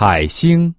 海星。